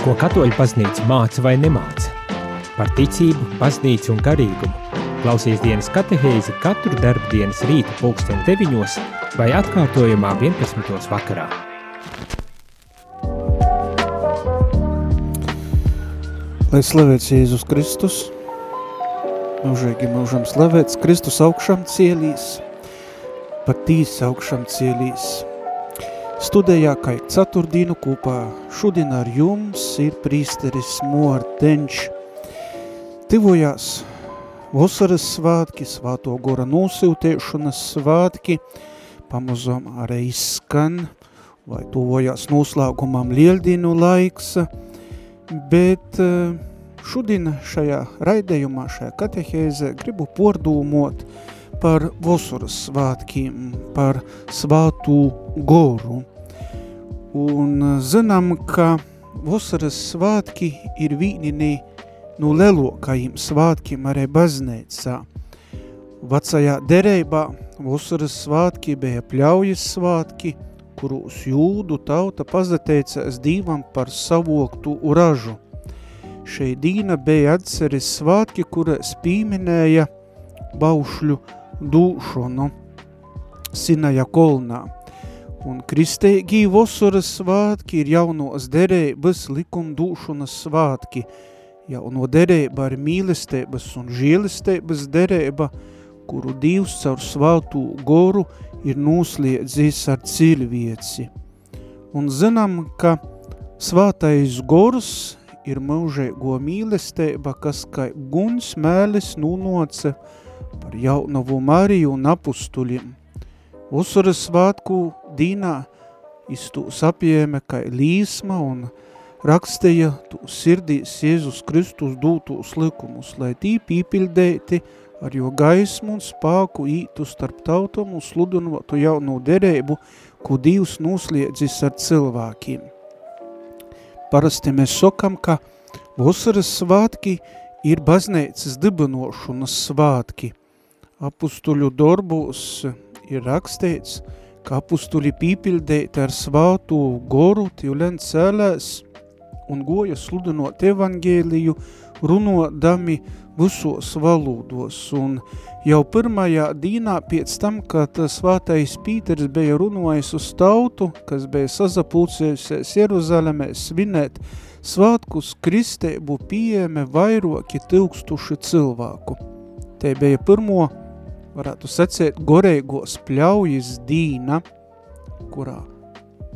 Ko katoļu baznīca māca vai nemāca? Par ticību, baznīcu un garīgumu. Klausies dienas katehēzi katru darbu dienas rīta pulksteni deviņos vai atkārtojumā 11. vakarā. Lai slavēts Jēzus Kristus, mūžīgi mūžam slavēts, Kristus augšām cielīs, patīs augšām cielīs, Studējā kā ceturtdienu kopā šodien ar jums ir prīsteris Morteņš. Tivojās vasaras svātki, svāto gora nosiltēšanas svātki, pamazām arī izskan, vai tuvojās noslēgumam lieldienu laiks, bet eh, šodien šajā raidējumā, šajā katehēzē gribu pordūmot par vasaras svātkiem, par svātu goru. Un uh, zinām, ka vasaras svātki ir vīnini no lelokajiem svātkiem arī baznīcā. Vecajā derībā vasaras svātki bija pļaujas svātki, kurūs jūdu tauta pazateicās dīvam par savoktu uražu. Šei dīna bija atceris svātki, kuras pīminēja baušļu dūšanu Sinaja kolnā un kristēgī vosuras svātki ir jaunos derēbas likumdūšanas svātki. Jauno derēba ir mīlestības un žēlistības derēba, kuru Dievs caur svātū goru ir nosliedzis ar cilvēci. Un zinām, ka svātais gors ir mūžēgo mīlestība, kas kā guns mēlis nūnoce par jaunavu Mariju un apustuļiem. Usuras svātku dīnā iztū sapieme kai līsma un rakstīja tu sirdīs Jēzus Kristus dūtūs likumus, lai tī pīpildēti ar jo gaismu un spāku ītu starp tautam un sludinotu jaunu derēbu, ko Dievs nosliedzis ar cilvēkiem. Parasti mēs sokam, ka vasaras svātki ir baznīcas dibinošanas svātki. Apustuļu darbos ir rakstīts, ka apustuļi pīpildēti ar svātu goru tivlen cēlēs un goja sludinot evangēliju, runodami visos valūdos. Un jau pirmajā dīnā pēc tam, kad svātais Pīters bija runājis uz tautu, kas bija sazapulcējusies Jeruzalemē svinēt, svātkus kristēbu pieejami vairoki tilkstuši cilvēku. Te bija pirmo varētu secēt goreigos pļaujas dīna, kurā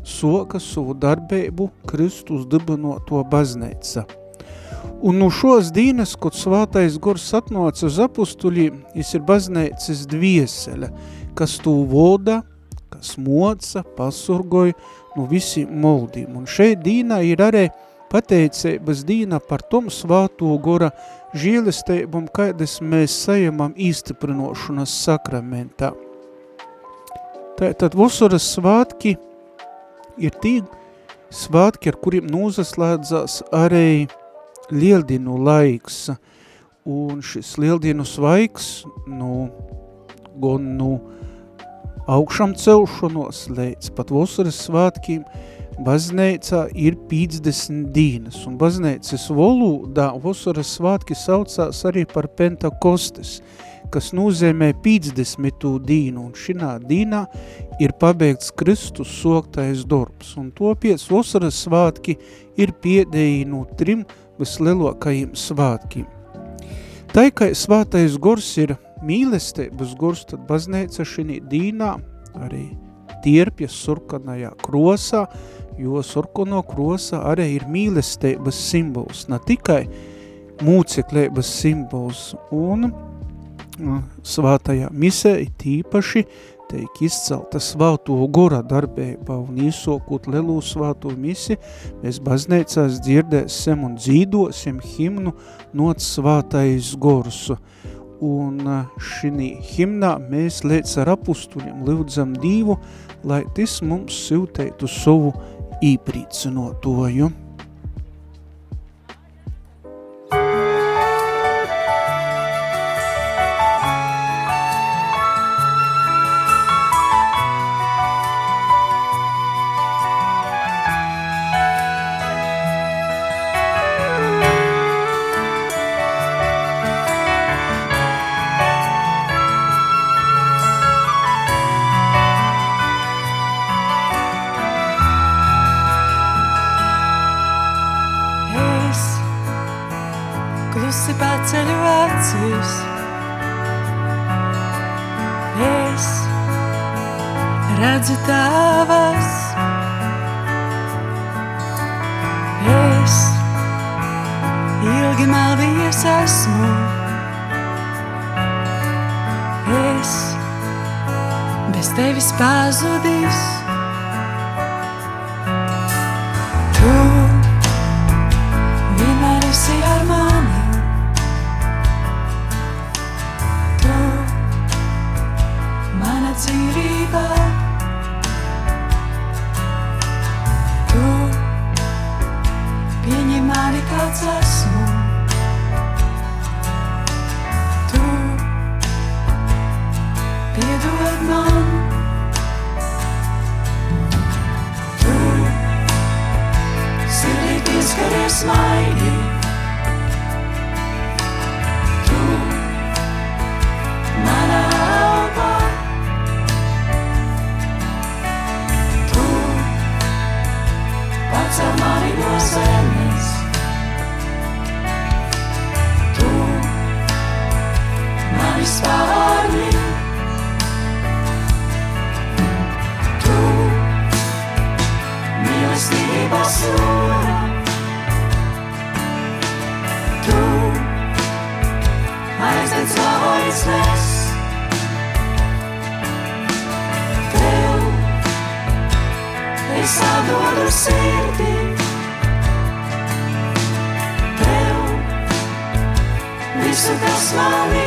soka savu darbību Kristus dibinoto bazneica. Un no šos dīnes, kad svātais gors atnoca uz apustuļiem, jis ir bazneicis dviesele, kas tū voda, kas moca, pasurgoja no visiem moldiem. Un šeit dīnā ir arī pateicības dīna par tom svāto gora žīlistējumu, kādas mēs sajamam īstiprinošanas sakramentā. Tātad vasaras svātki ir tī svātki, ar kuriem nozaslēdzās arī lieldienu laiks, un šis lieldienu svaiks, nu, gan nu, augšam celšanos līdz pat vasaras svātkiem, baznīcā ir 50 dīnas, un baznīcas valodā vasaras svātki saucās arī par Pentakostes, kas nozīmē 50 dīnu, un šinā dīnā ir pabeigts Kristus soktais darbs, un to piec vasaras svātki ir piedēji no trim vislielākajiem svātkiem. Tā kā svātais gors ir mīlestības gors, tad baznīca šinī dīnā arī tierpjas surkanajā krosā, jo surkono krosa arī ir mīlestības simbols, ne tikai mūceklēbas simbols, un svātajā misē tīpaši teik izcelta svāto gora darbība un īsokot lelu svāto misi, mēs baznīcās dzirdēsim un dzīdosim himnu not svātais gorsu. Un šinī himnā mēs līdz ar apustuļiem lūdzam Dīvu, lai tas mums silteitu savu īpriecinotoju. Klusi paceļu acis. Es redzu tavas, es ilgi maldījies esmu. Es bez tevis pazudis. Mani spārni. Tu mīlestības jūra. Tu aizdedz zvaigznes. Tev es atdodu sirdī. Tev visu, kas man ir.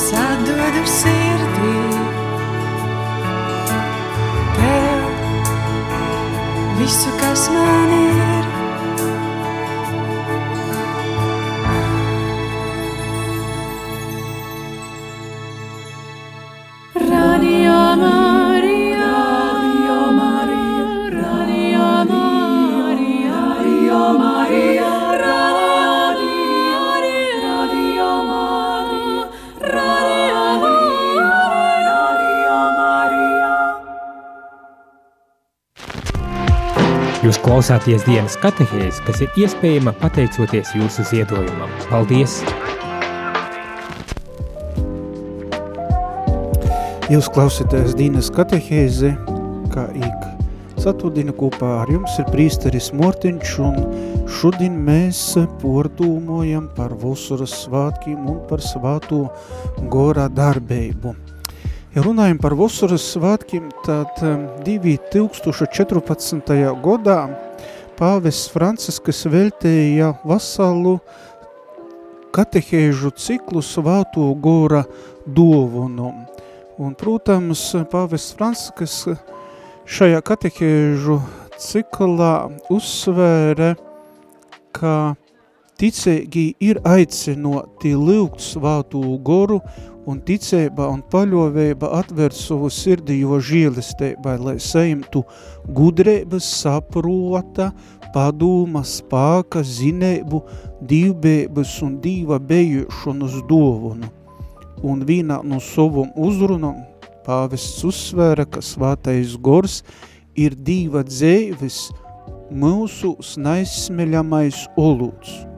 Es atdodu sirdī. Tev visu, kas man klausāties dienas katehēs, kas ir iespējama pateicoties jūsu ziedojumam. Paldies! Jūs klausītājs Dīnas katehēzi, kā ik ceturtdiena kopā ar jums ir prīsteris Mortiņš, un šodien mēs pordūmojam par vasaras svātkiem un par svāto gorā darbeibu. Ja runājam par vasaras svātkiem, tad um, 2014. gadā pāvests Franciskas veltēja vasalu katehēžu ciklu svāto gora dovunu. Un, protams, pāvests Franciskas šajā katehēžu ciklā uzsvēra, ka ticīgi ir aicinoti lūgt svātū goru un ticība un paļovēba atver savu sirdi jo žīlisteibai, lai saimtu gudrības, saprota, padūma, spāka, zineibu, divbēbas un dīva bejušanas dovunu. Un vienā no savam uzrunam pāvests uzsvēra, ka svātais gors ir dīva dzēvis mūsu snaizsmeļamais olūts.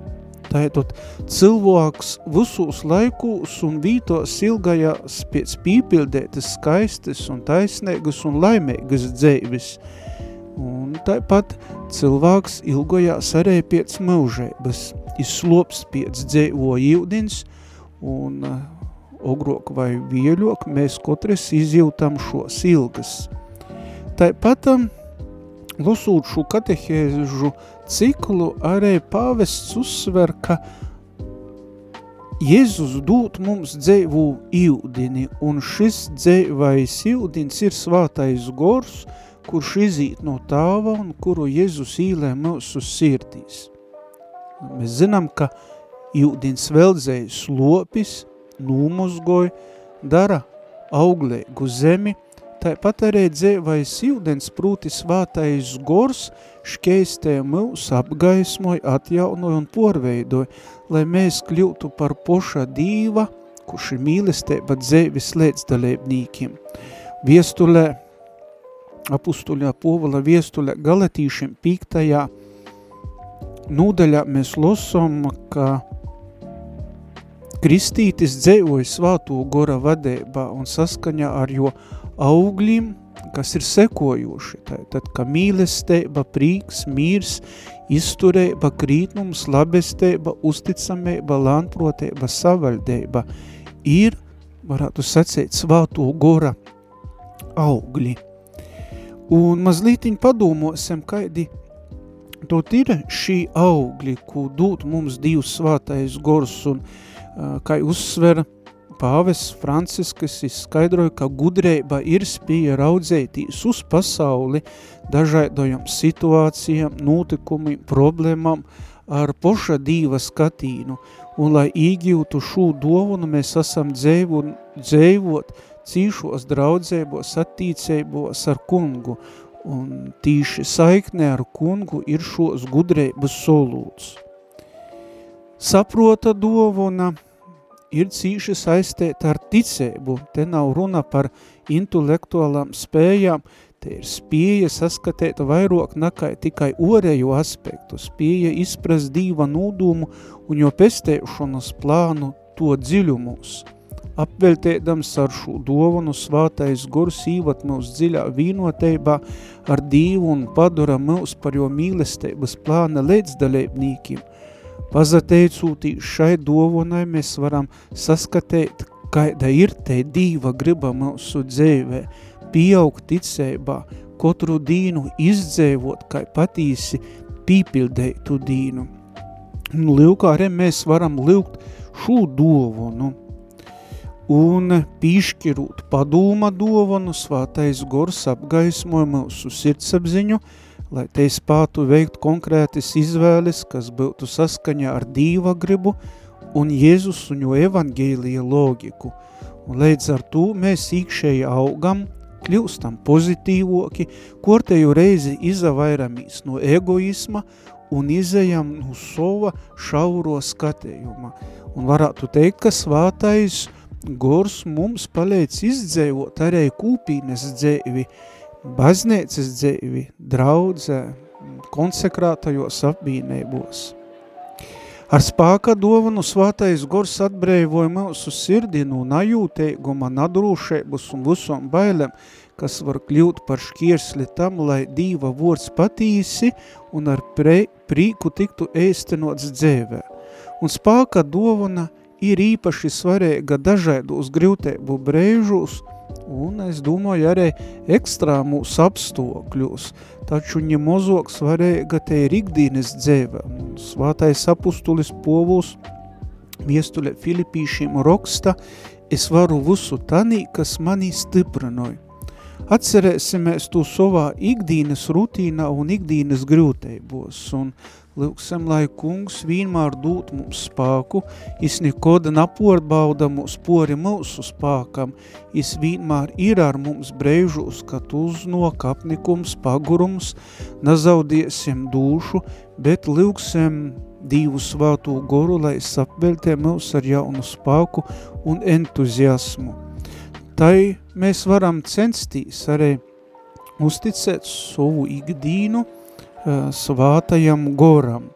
Tātad cilvēks visos laikos un vītos ilgajās pēc pīpildētas skaistas un taisnīgas un laimīgas dzēvis. Un tāpat cilvēks ilgojās arī pēc mūžības, izslops pēc dzēvo jūdins un uh, ogrok vai vieļok mēs katrs izjūtam šos ilgas. Tāpat lasot šo katehēžu ciklu arī pāvests uzsver, ka Jēzus dūt mums dzēvu īudini, un šis dzēvais īudins ir svātais gors, kurš izīt no tāva un kuru Jēzus īlē mūsu sirdīs. Mēs zinām, ka īudins veldzējs lopis, nūmuzgoja, dara auglēgu zemi, tāpat arī dzēvais ūdens prūti svātais gors škeistē mūs apgaismoja, atjaunoja un porveidoja, lai mēs kļūtu par poša dīva, kurš ir mīlestība dzēvis līdzdalībnīkiem. Viestulē, apustuļā povala viestulē galatīšiem pīktajā nūdaļā mēs losom, ka Kristītis dzēvoja svāto gora vadībā un saskaņā ar jo augļiem, kas ir sekojoši, tad, ka mīlestība, prīks, mīrs, izturēba, krītnums, labestība, uzticamība, lānprotība, savaldība ir, varētu sacīt, svāto gora augļi. Un mazlītiņ padomāsim, kādi tot ir šī augļi, ko dūt mums divs svātais gors un kā uzsver pāves Franciskas izskaidroja, ka gudrība ir spīja raudzētīs uz pasauli dažādojam situācijām, notikumiem, problēmām ar poša dīva skatīnu, un lai īgītu šo dovunu, mēs esam dzēvu, dzēvot cīšos draudzēbos, attīcēbos ar kungu, un tīši saiknē ar kungu ir šos gudrības solūts. Saprota dovuna ir cīši saistēta ar ticēbu. Te nav runa par intelektuālām spējām, te ir spēja saskatēt vairāk nekai tikai orēju aspektu, spēja izprast dīva nūdumu un jo pestēšanas plānu to dziļumus. Apveltēdams ar šo dovanu svātais gurs īvat mūs dziļā vīnoteibā ar dīvu un padura mūs par jo mīlestības plāna līdzdalībnīkiem, Pazateicūtī šai dovonai mēs varam saskatīt, kāda ir te dīva griba mūsu dzēvē, pieaugt ticībā, katru dīnu izdzēvot, kā patīsi pīpildētu dīnu. Un lūk, arī mēs varam lūgt šo dovonu un pīšķirūt padūma dovanu, svātais gors apgaismoja mūsu sirdsapziņu, lai te spātu veikt konkrētas izvēles, kas būtu saskaņā ar Dīva gribu un Jēzus un jo evangēlija logiku. Un līdz ar to mēs īkšēji augam, kļūstam pozitīvoki, korteju reizi izavairamies no egoisma un izejam no sova šauro skatējuma. Un varētu teikt, ka svātais gors mums palīdz izdzēvot arī kūpīnes dzēvi, baznīcas dzīvi, draudzē, konsekrātajos apbīnēbos. Ar spāka dovanu svātais gors atbrēvoja mūsu sirdi no najūteiguma, nadrūšēbus un visom bailēm, kas var kļūt par škiersli tam, lai dīva vords patīsi un ar pre, prīku tiktu ēstenots dzēvē. Un spāka dovana ir īpaši svarīga dažādos grūtēbu brēžos, un es domāju arī ekstrā mūsu apstākļos, taču viņa mozok svarīga te ir ikdienas dzēve. Svātais apustulis Povuls viestuļa Filipīšiem raksta, es varu visu tanī, kas manī stiprinoja. Atcerēsimies to savā ikdienas rutīnā un ikdienas grūtībos, un Lūksim, lai kungs vienmēr dūt mums spāku, es nekoda napordbauda mūs pori mūsu spākam, es vienmēr ir ar mums breižus, kad uznok apnikums, pagurums, nazaudiesim dūšu, bet lūksim Dievu svāto goru, lai sapveltē mūs ar jaunu spāku un entuziasmu. Tai mēs varam censties arī uzticēt savu ikdīnu, svātajam goram.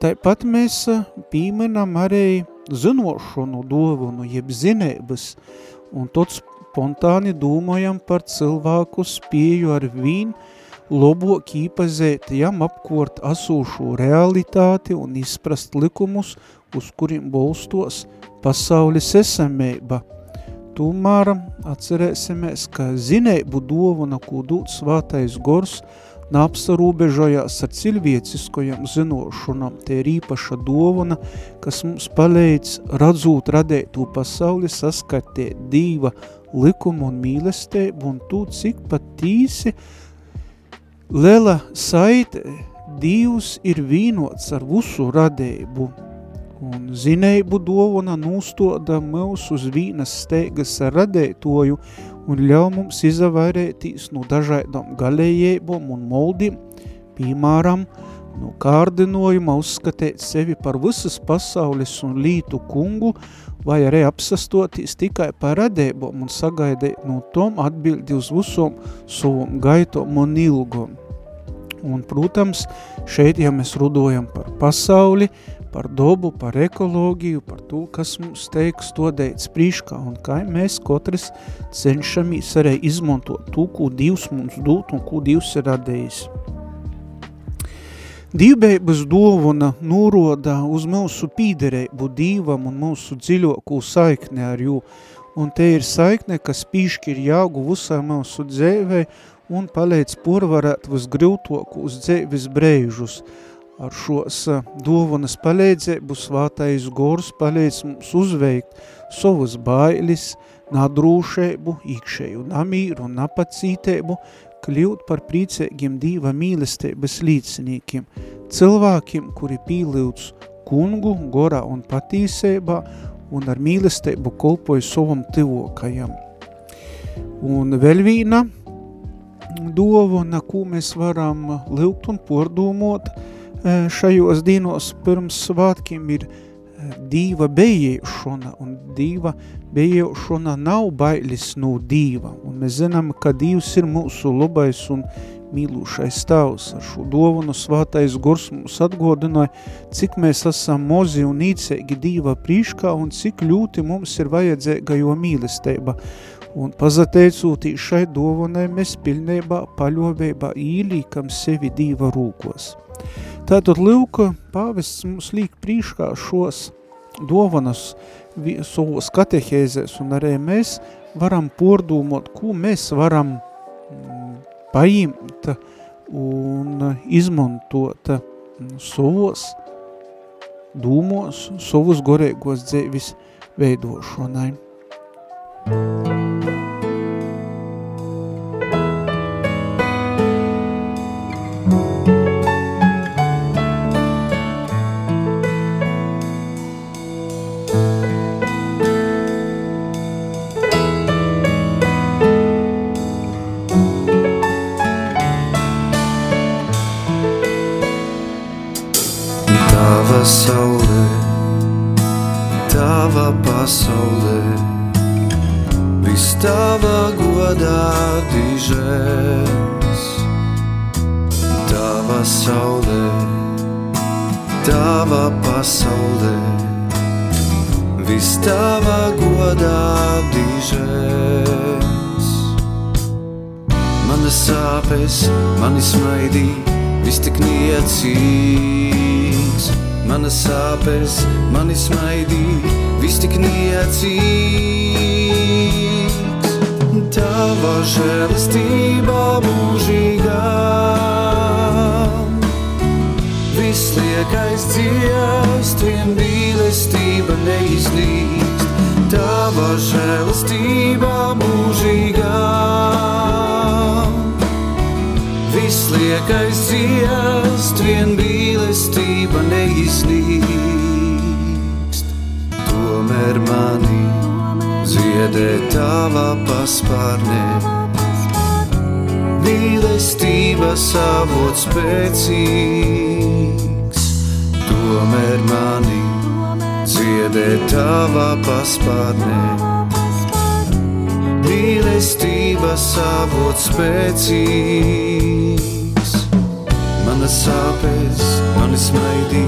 Tāpat mēs eh, pīmenam arī zinošanu dovanu, jeb zinēbas, un tot spontāni domājam par cilvēku spēju ar vīnu labāk īpazēt, jam apkort asūšo realitāti un izprast likumus, uz kuriem bolstos pasaules esamība. Tomēr atcerēsimies, ka zinēbu dovana, ko dūt svātais gors, neapsarūbežojās ar cilvēciskajam zinošanam, te ir īpaša dovana, kas mums palīdz radzūt radētu pasauli, saskatīt dīva likumu un mīlestību un tu, cik pat tīsi lela saite, Dievs ir vīnots ar visu radību, un zineibu dovana nūstoda mūs uz vīnas steigas radētoju un ļauj mums izavairētīs no dažādām galējībām un moldim, piemēram, no kārdinojuma uzskatīt sevi par visas pasaules un lītu kungu, vai arī apsastoties tikai par radībām un sagaidīt no tom atbildi uz visom savam gaitom un ilgom. Un, protams, šeit, ja mēs rudojam par pasauli, par dobu, par ekoloģiju, par to, kas mums teiks to deic prīškā un kā mēs katrs cenšamies arī izmantot to, ko Dievs mums dūt un ko Dievs ir radējis. Dīvbēbas dovuna nūroda uz mūsu pīderēbu Dīvam un mūsu dziļoku saikni ar jū, un te ir saikne, kas pīški ir jāgu visā mūsu dzēvē un palīdz porvarēt visgrūtokūs dzēvis brēžus – ar šos dovanas palīdzību svātais gors palīdz mums uzveikt savas bailes, nadrūšēbu, īkšēju namīru un napacītēbu, kļūt par priecīgiem Dīva mīlestības līdzinīkiem, cilvēkiem, kuri pīlīdz kungu, gorā un patīsībā un ar mīlestību kolpoja savam tivokajam. Un vēl vīna dovana, ko mēs varam lūgt un pordūmot, šajos dienos pirms svātkiem ir dīva bejēšana, un dīva bejēšana nav bailis no dīva, un mēs zinām, ka dīvs ir mūsu labais un mīlušais tavs. Ar šo dovanu svātais gors mums atgodināja, cik mēs esam mozi un īcēgi dīva prīškā, un cik ļūti mums ir vajadzīga jo mīlestība. Un pazateicūtī šai dovanai mēs pilnībā paļovībā īlīkam sevi dīva rūkos. Tātad Lūka pāvests mums līk prīškā šos dovanas savos katehēzēs, un arī mēs varam pordūmot, ko mēs varam mm, paimt un izmantot savos dūmos, savus gorēgos dzēvis veidošanai. Thank you. Dižēs. Tava saulē, tava pasaulē, viss tava godā dižēs. Manas sāpes, mani smaidī, viss tik niecīgs manas sāpes, mani smaidī, viss tik niecīgs. Tava žēlastībā mūžīgā, viss liekais dziest, vien mīlestība neiznīkst. Tava žēlastībā mūžīgā, viss liekais dziest, vien mīlestība neiznīkst. Tomēr mani ziedē tava paspārnē, mīlestības avots spēcīgs. Tomēr mani ziedē tava paspārnē, mīlestības avots spēcīgs. Manas sāpes, mani smaidī,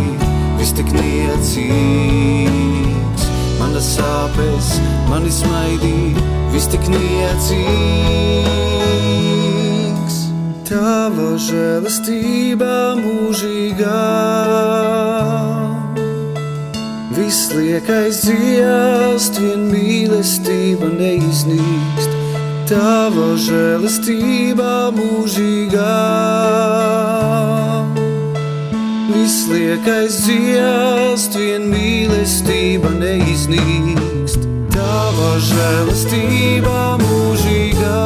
viss tik niecīgs. Manas sāpes, mani smaidī, viss tik niecīgs. Tava žēlastība mūžīgā. Viss liekais dziest, vien mīlestība neiznīkst. tava žēlastība mūžīgā. Viss liekais dziest, vien mīlestība neiznīkst, tava žēlastība mūžīgā.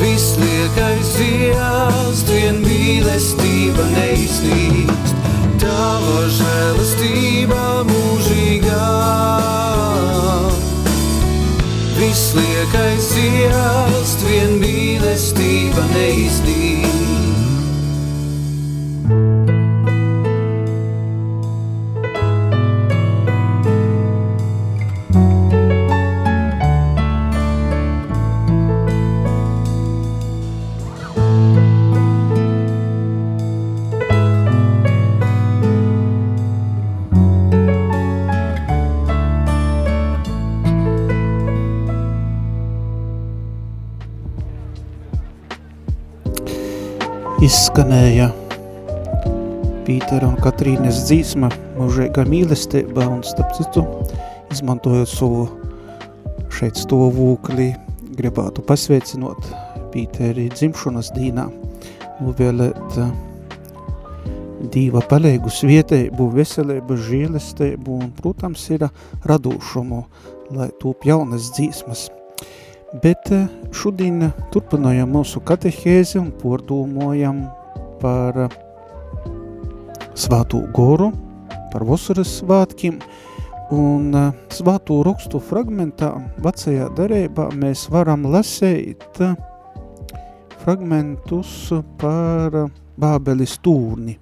Viss liekais dziest, vien mīlestība neiznīkst, tava žēlastība mūžīgā. Viss liekais dziest, vien mīlestība neiznīkst. Izskanēja Pītera un Katrīnes dzīsma mūžīgā mīlestība un starp citu, izmantojot savu šeit stāvokli, gribētu pasveicinot Pīteri dzimšanas dīnā, novēlēt Dīva palīgu svietēbu, veselību, žīlestību un, protams, ir radošumu, lai tūp jaunas dzīsmas. Bet eh, šodien turpinājam mūsu katehēzi un pordūmojam par eh, svātu goru, par vasaras svātkiem, un eh, svātu rakstu fragmentā vecajā darībā mēs varam lasēt fragmentus par Bābelis tūrni,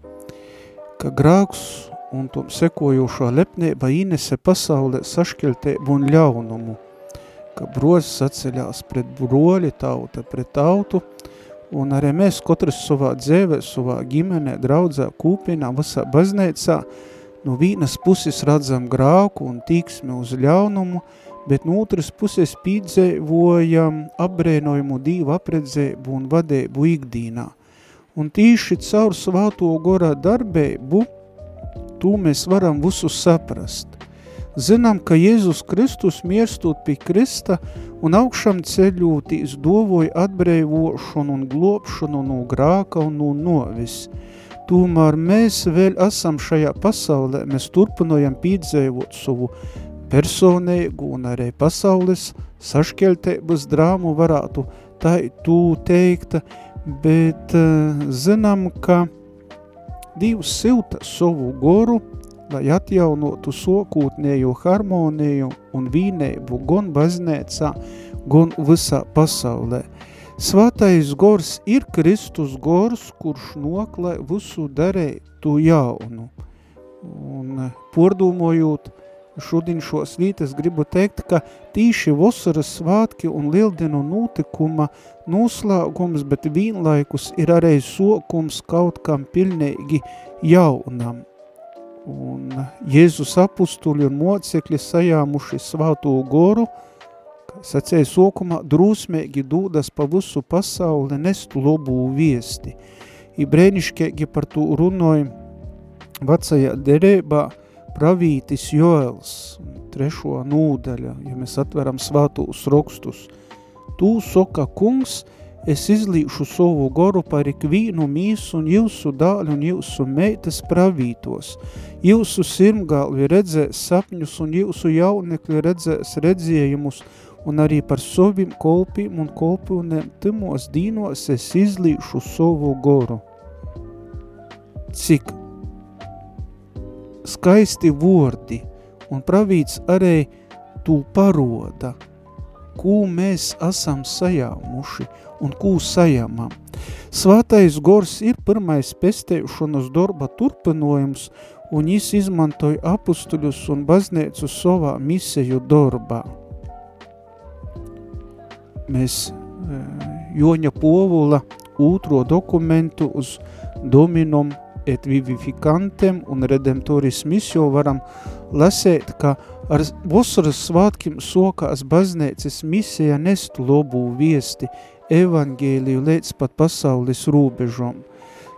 ka grāks un tom sekojošā lepnība īnese pasaulē sašķeltību un ļaunumu, ka brozis atceļās pret broļi, tauta pret tautu, un arī mēs katrs savā dzēvē, savā ģimenē, draudzē, kūpienā, visā baznīcā, no vienas puses redzam grāku un tīksmi uz ļaunumu, bet no otras puses pīdzēvojam apbrēnojumu dīvu apredzēbu un vadēbu ikdīnā. Un tīši caur svāto gorā darbēbu, tū mēs varam visu saprast. Zinām, ka Jēzus Kristus mirstot pie Krista un augšām ceļūtīs dovoja atbrīvošanu un globšanu no grāka un no novis. Tomēr mēs vēl esam šajā pasaulē, mēs turpinojam piedzēvot savu personīgu un arī pasaules sašķeltības drāmu varētu tā tū teikta, bet uh, zinām, ka Dievs silta savu goru, lai atjaunotu sokūtnieju harmoniju un vīnēbu gan baznēcā, gan visā pasaulē. Svātais gors ir Kristus gors, kurš noklāja visu darētu jaunu. Un pordūmojot, šodien šos vītas gribu teikt, ka tīši vasaras svātki un lieldienu notikuma noslēgums, bet vienlaikus ir arī sokums kaut kam pilnīgi jaunam. Un Jēzus apustuļi un mocekļi sajāmuši svāto goru, sacēja sokumā, drūsmēgi dūdas pa visu pasauli nest lobu viesti. I brēniškēgi par to runojam vecajā derībā, pravītis Joels, trešo nūdaļa, ja mēs atveram svātūs rakstus. Tū soka kungs, es izlīšu savu goru par ikvīnu mīsu un jūsu dāļu un jūsu meitas pravītos. Jūsu sirmgalvi redzēs sapņus un jūsu jaunekļi redzēs redzējumus un arī par saviem kolpiem un kolpūniem timos dīnos es izlīšu savu goru. Cik skaisti vordi, un pravīts arī tū paroda, kū mēs esam sajāmuši un kū sajamam. Svātais gors ir pirmais pestēšanas darba turpinojums, un jis izmantoja apustuļus un baznīcu savā misiju darbā. Mēs Joņa Povula otro dokumentu uz Dominum et vivificantem un redemptoris misio varam lasēt, ka ar vasaras svātkiem sokās baznēcis misija nestu lobu viesti, evangēliju līdz pat pasaules rūbežom.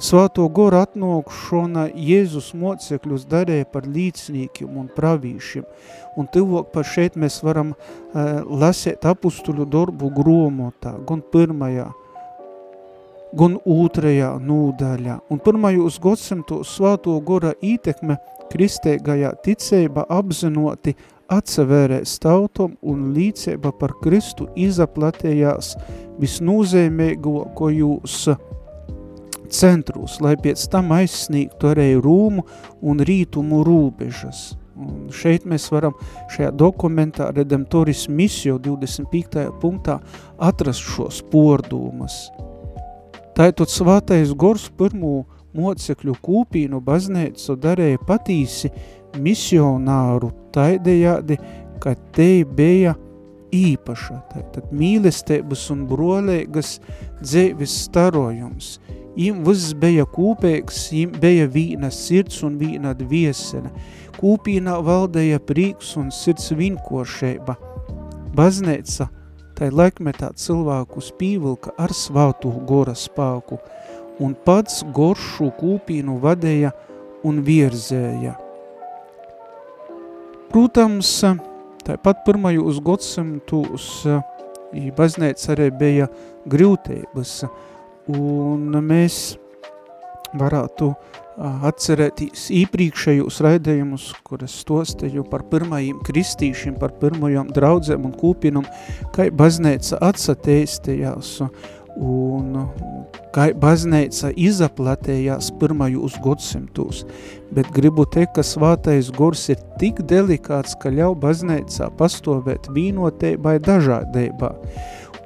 Svāto goru atnokšana Jēzus mocekļus darēja par līdzniekiem un pravīšiem, un tuvok par šeit mēs varam uh, lasēt apustuļu darbu gromotā, gan pirmajā, gan otrajā nūdaļā. Un pirmajos gadsimtos svāto gora ītekme kristēgajā ticība apzinoti atsevērēs tautom un līdzība par Kristu izaplatējās visnūzēmīgākajos centrus, lai pēc tam aizsniegtu arī Rūmu un Rītumu rūbežas. Un šeit mēs varam šajā dokumentā Redemptoris misio 25. punktā atrast šos pordūmas. Tātad svātais gors pirmo mocekļu kūpīnu baznēcu darēja patīsi misionāru taidējādi, ka te bija īpaša, tātad mīlestības un brolēgas dzēvis starojums. Im viss bija kūpēks, im bija vīna sirds un vīna dviesele. Kūpīnā valdēja prīks un sirds vinkošēba. Baznēca – tai laikmetā cilvēkus pīvilka ar svātu gora spāku, un pats goršu kūpīnu vadēja un virzēja. Protams, tāpat pirmajos gadsimtus baznēca arī bija grūtības, un mēs varētu atcerēties īpriekšējos raidējumus, kuras stostēju par pirmajiem kristīšiem, par pirmajām draudzēm un kūpinam, kā baznēca atsateistējās un kā bazneica izaplatējās pirmajos gadsimtos, bet gribu teikt, ka svātais gors ir tik delikāts, ka ļauj baznēcā pastovēt vīnoteibai dažādībā,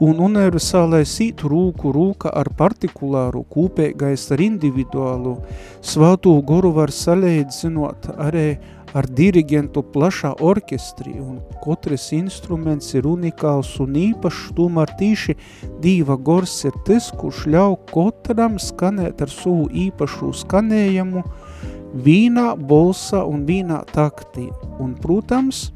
un universālais īt rūku rūka ar partikulāru, kūpēgais ar individuālu, svātū goru var salēdzinot arī ar dirigentu plašā orķestrī, un katrs instruments ir unikāls un īpašs, tomēr tīši dīva gors ir tas, kurš ļauj katram skanēt ar savu īpašu skanējumu vīnā, bolsā un vīnā taktī. Un, protams,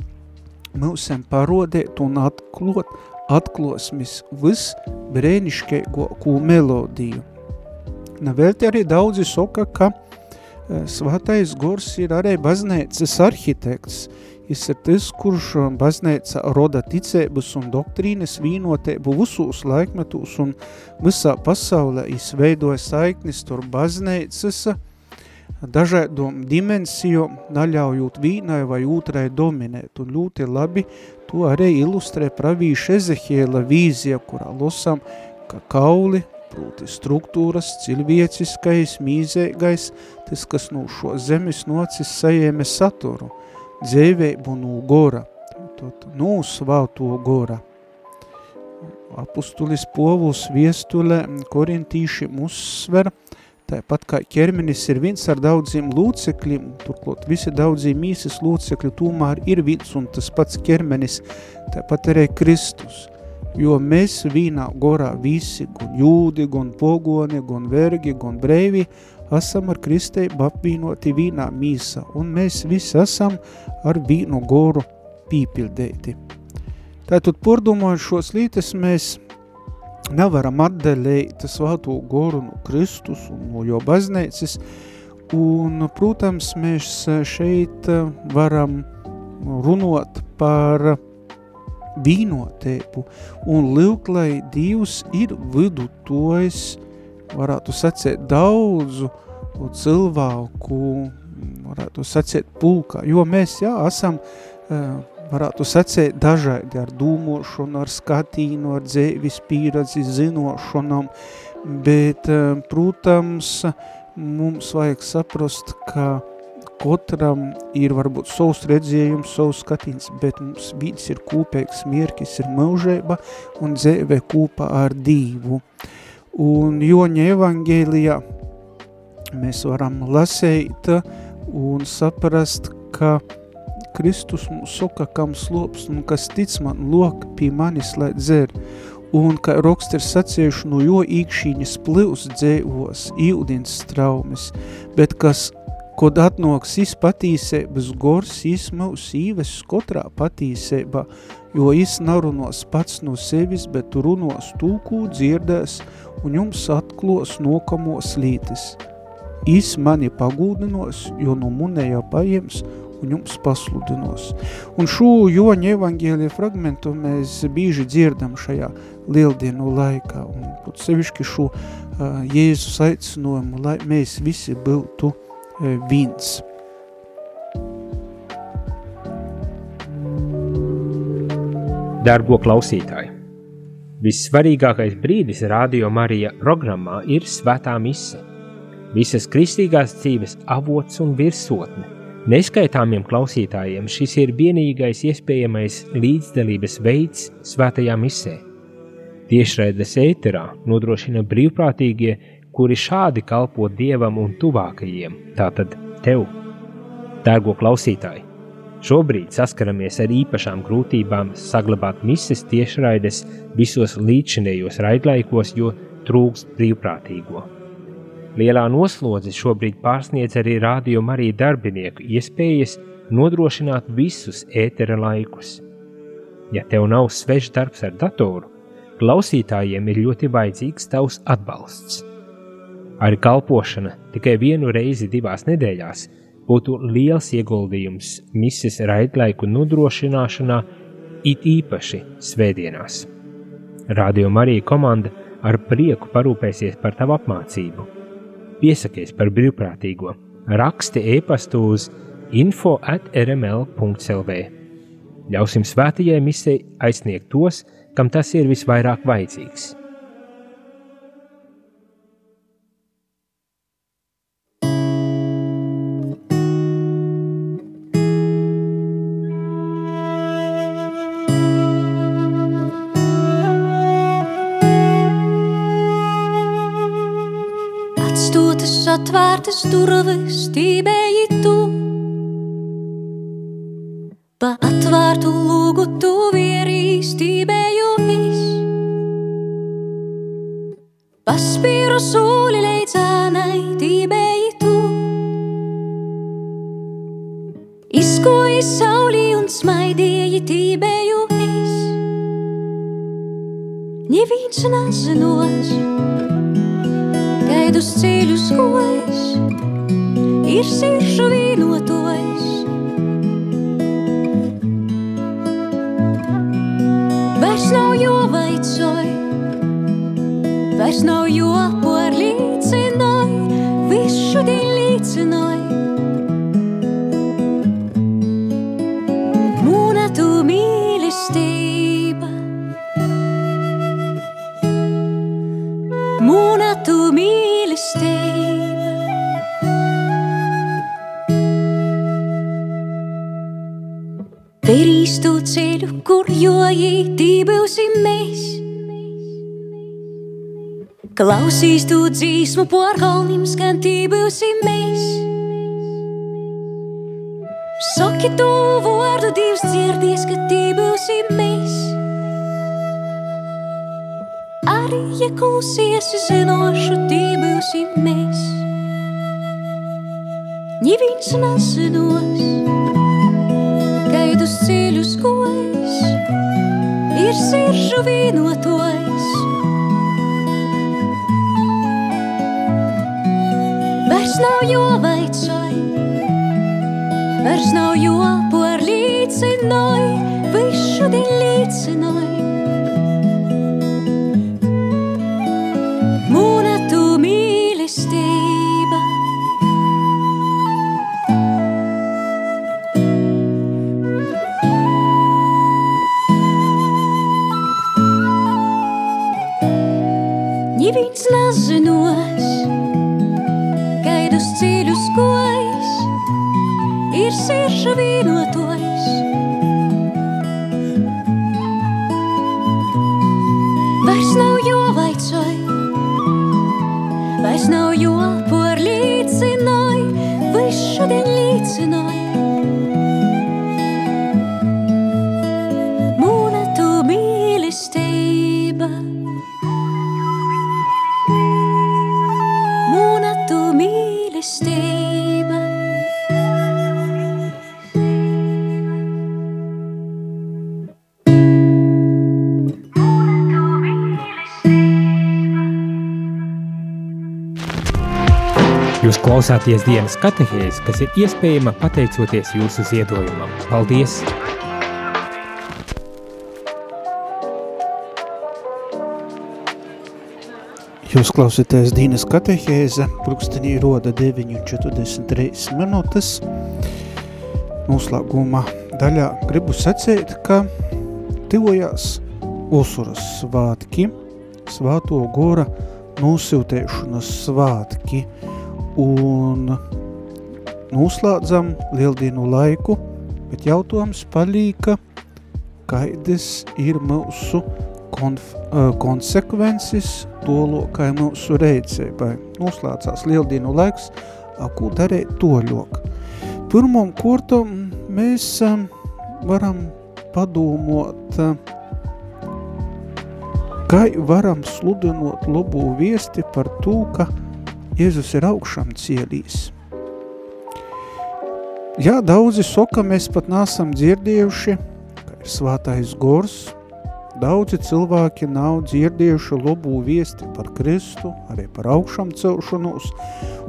mūsiem parodēt un atklot, atklosmis viss brēniškēgo melodiju. Navēlti arī daudzi soka, ka Svētais Gors ir arī baznēcas arhitekts. Viņš ir tas, kurš baznēca roda ticības un doktrīnas vīnotēbu visos laikmetos un visā pasaulē. Viņš veidoja saiknis tur baznēcas dažādom dimensijom, naļaujot vīnai vai otrai dominēt. Un ļoti labi to arī ilustrē pravīša Ezehiela vīzija, kurā losam, ka kauli proti struktūras, cilvēciskais, mīzēgais, tas, kas no šo zemes nocis sajēme saturu, dzēveibu no gora, tot, no svāto gora. Apustulis Povuls viestule korintīši uzsver, tāpat kā ķermenis ir viens ar daudziem lūcekļiem, turklot visi daudzie mīsas lūcekļi tomēr ir viens un tas pats ķermenis, tāpat arī Kristus jo mēs vīnā gorā visi, gan jūdi, gan pogoni, gan vergi, gan breivi, esam ar kristeibu apvīnoti vīnā mīsa, un mēs visi esam ar vīnu goru pīpildēti. Tātad, pordomājot šos lītes, mēs nevaram atdaļēt svāto goru no Kristus un no jo baznēcis, un, protams, mēs šeit varam runot par vīnotēpu, un Lilklai Dievs ir vidutojs, varētu sacēt daudzu cilvēku, varētu sacēt pulkā, jo mēs, jā, esam, varētu sacēt dažādi ar dūmošanu, ar skatīnu, ar dzēvis pieredzi, zinošanām, bet, protams, mums vajag saprast, ka katram ir varbūt savs redzējums, savs skatīns, bet mums vids ir kūpēks, mierkis ir mūžēba un dzēve kūpa ar dīvu. Un Joņa evangēlijā mēs varam lasēt un saprast, ka Kristus mums saka, kam slops un kas tic man, lok pie manis, lai dzer. Un, kā raksts ir sacījuši, no jo īkšķīņas plivs dzēvos, īldins straumes, bet kas Kod atnoks izpatīsēbas gors izmaus īves katrā patīsēbā, jo jis narunos pats no sevis, bet runos tūkū dzirdēs un jums atklos nokamos lītis. Jis mani pagūdinos, jo no munējā paiems un jums pasludinos. Un šo Joņa evangēlija fragmentu mēs bīži dzirdam šajā lieldienu laikā, un pat sevišķi šo uh, Jēzus aicinājumu, lai mēs visi būtu uh, viens. Dargo klausītāji! Vissvarīgākais brīdis Radio Marija programmā ir svētā mise. Visas kristīgās dzīves avots un virsotne. Neskaitāmiem klausītājiem šis ir vienīgais iespējamais līdzdalības veids svētajā misē. Tiešraides ēterā nodrošina brīvprātīgie, kuri šādi kalpo Dievam un tuvākajiem, tātad tev. Dārgo klausītāji! Šobrīd saskaramies ar īpašām grūtībām saglabāt mises tiešraides visos līdzinējos raidlaikos, jo trūkst brīvprātīgo. Lielā noslodze šobrīd pārsniedz arī rādio arī darbinieku iespējas nodrošināt visus ētera laikus. Ja tev nav svešs darbs ar datoru, klausītājiem ir ļoti vajadzīgs tavs atbalsts. Arī kalpošana tikai vienu reizi divās nedēļās – būtu liels ieguldījums mises raidlaiku nodrošināšanā, it īpaši svētdienās. Radio Marija komanda ar prieku parūpēsies par tavu apmācību. Piesakies par brīvprātīgo, raksti e-pastu uz info at rml.lv. Ļausim svētajai misei aizsniegt tos, kam tas ir visvairāk vajadzīgs – atvērtas durvis stībēji tu. Pa atvērtu lūgu tu vierī stībēju es. Paspīru sūli leicānai tībēji tu. Izkoji saulī un smaidīji tībēju es. Neviens nezinos gaidus ceļus kojas, ir siršu vienotojas. Vairs nav jo vaicoj, vairs nav jo par līdzinoj, visu dien līdzinoj. Mūna tu mīlestība, mūna tu mīlestība. Verīs tu ceļu, kur jojītī būsim mēs. Klausīs tu dzīsmu por kalnim, skan tī būsim mēs. Saki tu vārdu Dievs dzirdies, ka tī būsim mēs. Arī, ja klausies, zinošu, tī būsim mēs. Neviens nezinos gaidus ceļus kojas, ir siržu vienotojas. Vairs nav jo vaicoj, vairs nav jo par līdzinoj, visu dien līdzinoj. Neviens nezinos, gaidus ceļus kojas, ir sirša vienotojas. Klausāties dienas katehēs, kas ir iespējama pateicoties jūsu ziedojumam. Paldies! Jūs klausāties Dīnas katehēze, pulkstenī roda 9.43 minūtes. Noslēguma daļā gribu sacīt, ka tivojās Usuras svātki, svāto gora nosiltēšanas svātki un noslēdzam lieldienu laiku, bet jautājums palīka, kaidas ir mūsu konf, uh, konsekvences tolokai mūsu reicēbai. Noslēdzās lieldienu laiks, ko darēt toļok. Pirmam kortam mēs um, varam padomot, uh, kā varam sludinot labu viesti par to, ka Jēzus ir augšām cielīs. Jā, daudzi soka mēs pat nesam dzirdējuši, ka ir svātais gors, daudzi cilvēki nav dzirdējuši labu viesti par Kristu, arī par augšām celšanos,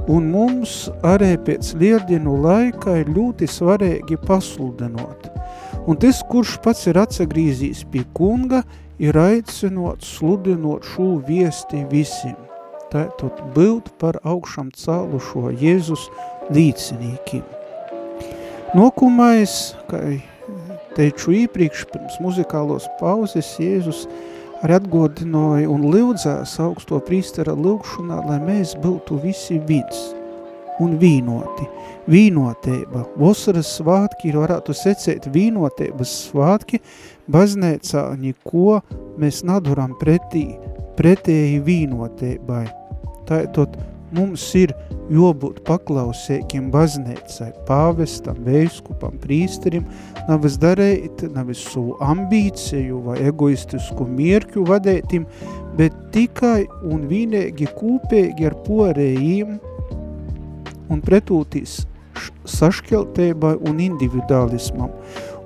un mums arī pēc lieldienu laika ir ļoti svarīgi pasludinot. Un tas, kurš pats ir atsagrīzījis pie kunga, ir aicinot sludinot šo viesti visiem. Tātad būt par augšām cēlušo Jēzus līdzinīkiem. Nokumais, kā teicu iepriekš, pirms muzikālos pauzes, Jēzus arī atgodināja un lūdzās augsto prīstera lūgšanā, lai mēs būtu visi vids un vīnoti. Vīnotība. Vasaras svātki ir, varētu secēt, vīnotības svātki, baznēcā neko mēs naduram pretī, pretēji vīnotībai. Tātad mums ir jābūt paklausēkiem baznēcai, pāvestam, veiskupam, prīsterim, nevis darēt, nevis savu ambīciju vai egoistisku mierķu vadētim, bet tikai un vienīgi kūpēgi ar porējiem un pretūtīs sašķeltēbai un individualismam.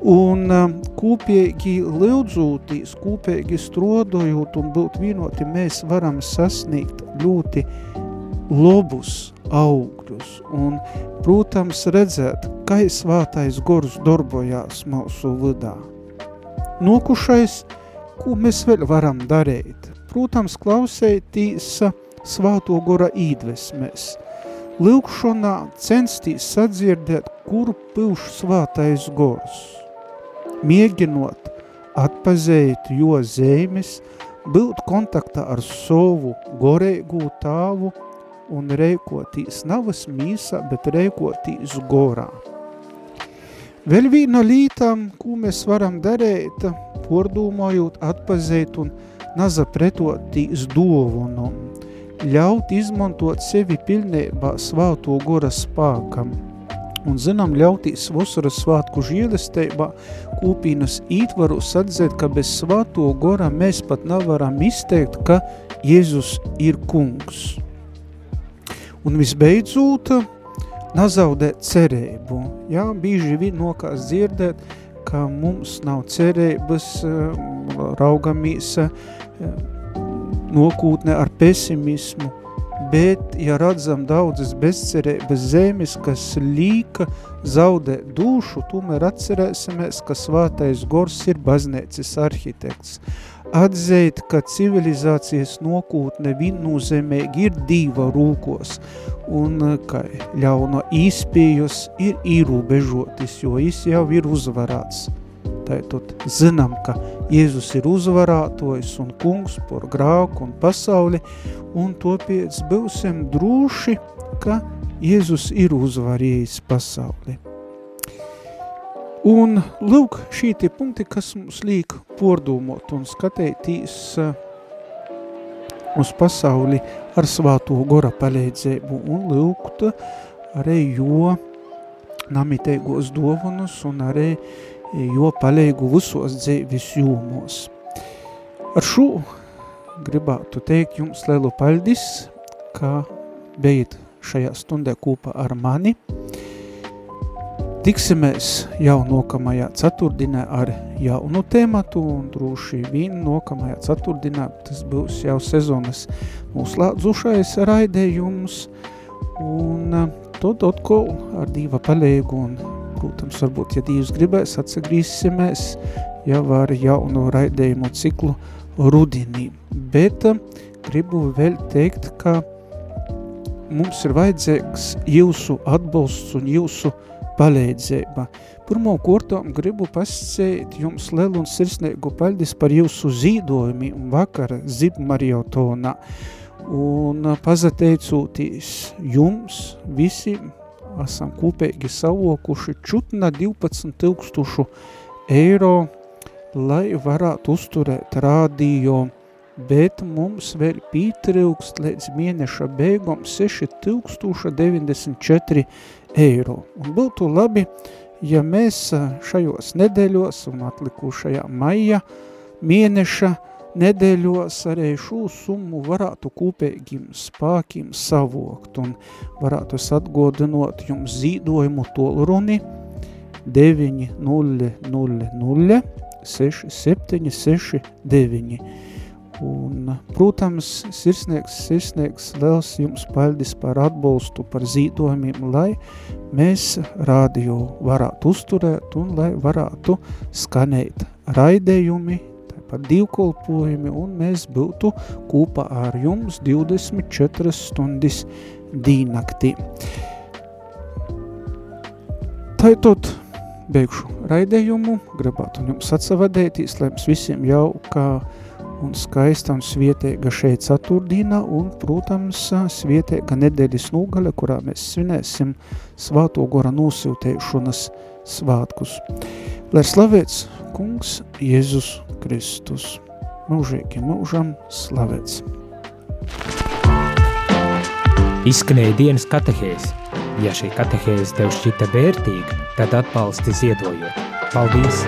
Un um, kūpīgi lūdzūtīs, kūpīgi strodojot un būt vienoti, mēs varam sasniegt ļoti labus augļus un, protams, redzēt, kā svātais gors darbojās mūsu vidā. Nokušais, ko mēs vēl varam darīt? Protams, klausētīs svāto gora īdvesmēs – Lūkšanā censties sadzirdēt, kuru pilšu svātais gors. Mēģinot atpazēt jo zemes, būt kontaktā ar savu gorēgu tāvu un reikotīs navas mīsā, bet reikotīs gorā. Vēl viena lītām, ko mēs varam darīt, pordūmojot, atpazēt un nazapretotīs dovonam ļaut izmantot sevi pilnībā svāto gora spākam. Un zinām ļautīs vasaras svātku žīlestībā kūpīnas ītvaros atzēt, ka bez svāto gora mēs pat nevaram izteikt, ka Jēzus ir kungs. Un visbeidzot, nazaudēt cerību. Jā, bīži vien nokās dzirdēt, ka mums nav cerības, raugamīs, nokūtne ar pesimismu, bet, ja redzam daudzas bezcerības zemes, kas līka zaudē dušu, tomēr atcerēsimies, ka svātais gors ir baznēcis arhitekts. Atzēt, ka civilizācijas nokūtne viennozīmīgi ir diva rūkos, un ka ļauno īspējus ir īrūbežotis, jo īs jau ir uzvarāts. Tātad zinām, ka Jēzus ir uzvarātojs un kungs par grāku un pasauli, un topiec būsim drūši, ka Jēzus ir uzvarījis pasauli. Un lūk, šī tie punkti, kas mums liek pordūmot un skatētīs uh, uz pasauli ar svāto gora palīdzību un lūgt arī jo namitēgos dovanus un arī jo palīgu visos dzīves jūmos. Ar šo gribētu teikt jums lielu paldies, ka bijat šajā stundē kopā ar mani. Tiksimies jau nokamajā ceturtdienā ar jaunu tēmatu un droši vien nokamajā ceturtdienā tas būs jau sezonas noslēdzušais raidējums Un uh, tad atkal ar Dīva palīgu un, protams, varbūt, ja Dīvs gribēs, atsagrīsimies jau ar jaunu raidējumu ciklu rudinī. Bet uh, gribu vēl teikt, ka mums ir vajadzīgs jūsu atbalsts un jūsu palīdzība. Pirmo kārtām gribu pasacīt jums lielu un sirsnīgu paldies par jūsu zīdojumiem vakara zibmariotonā. Un pazateicūtīs jums visiem esam kopīgi savokuši čutna 12 tūkstošu eiro, lai varētu uzturēt rādio, bet mums vēl pītrūkst līdz mēneša beigām 6094 eiro. Un būtu labi, ja mēs šajos nedēļos un atlikušajā maija mēneša nedēļos arī šo summu varētu kopīgiem spākiem savokt un varētu es atgodinot jums zīdojumu tolruni 900 6769. Un, protams, sirsnieks, sirsnieks, liels jums paldies par atbalstu, par zīdojumiem, lai mēs rādio varētu uzturēt un lai varētu skanēt raidējumi, tāpat divkolpojumi, un mēs būtu kopā ar jums 24 stundas dīnaktī. Taitot beigšu raidējumu, gribētu jums atsavadētīs, lai jums visiem jau kā un skaista un svietēga šeit Saturdīna un, protams, svietēga nedēļas nūgale, kurā mēs svinēsim svāto gora nosiltēšanas svātkus. Lai slavēts kungs Jēzus Kristus, mūžīgi mūžam slavēts. Izskanēja dienas katehēs. Ja šī katehēs tev šķita vērtīga, tad atbalsti ziedojot. Paldies!